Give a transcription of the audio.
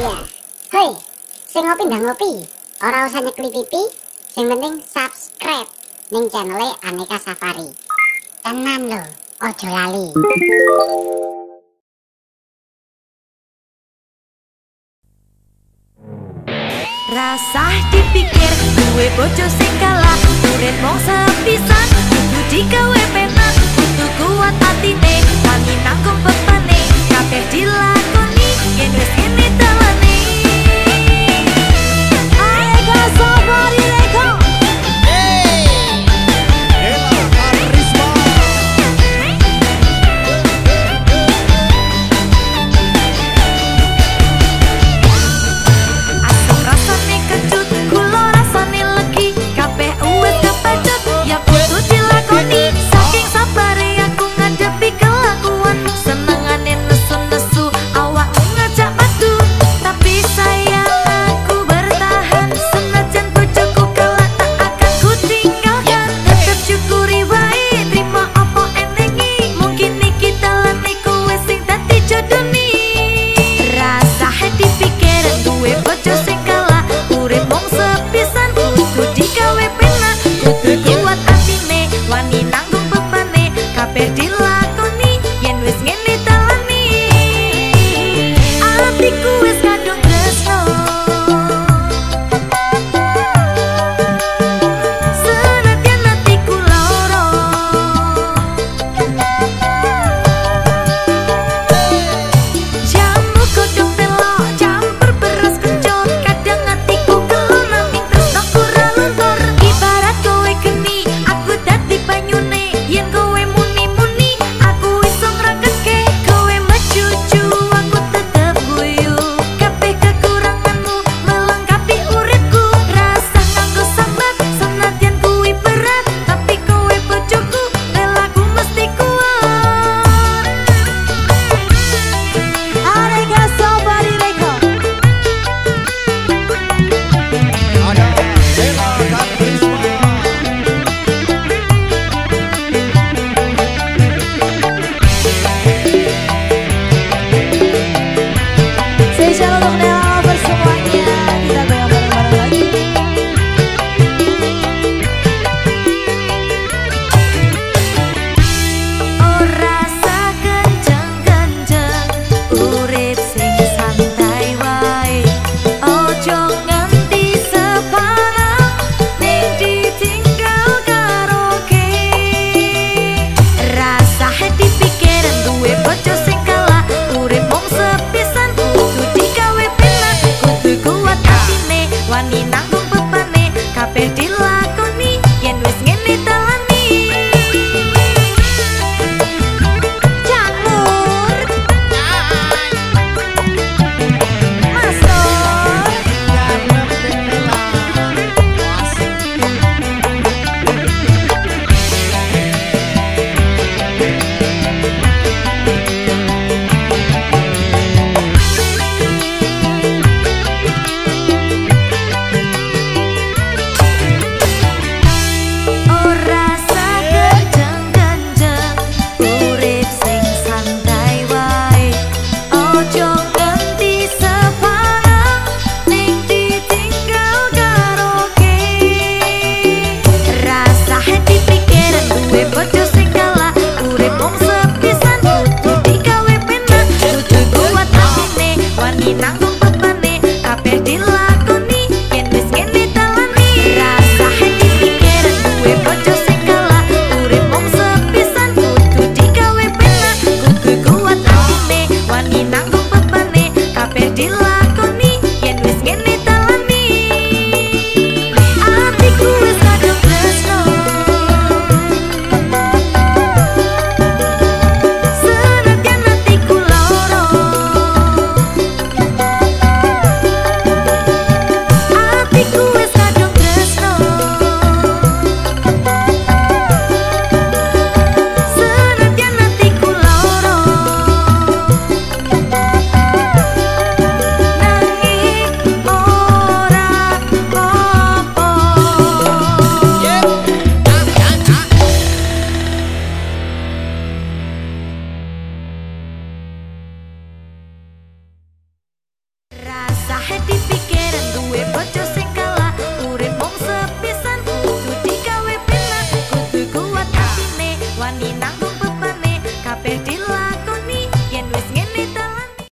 ya. Hei, sing ngopi ndang ngopi. Ora usah nyekli pipi, sing penting subscribe ning channel Aneka Safari. Tenan lho, ojo lali. Rasah dipikir duwe bojo sing kalah, murid mong sepisan, kudu digawe perdí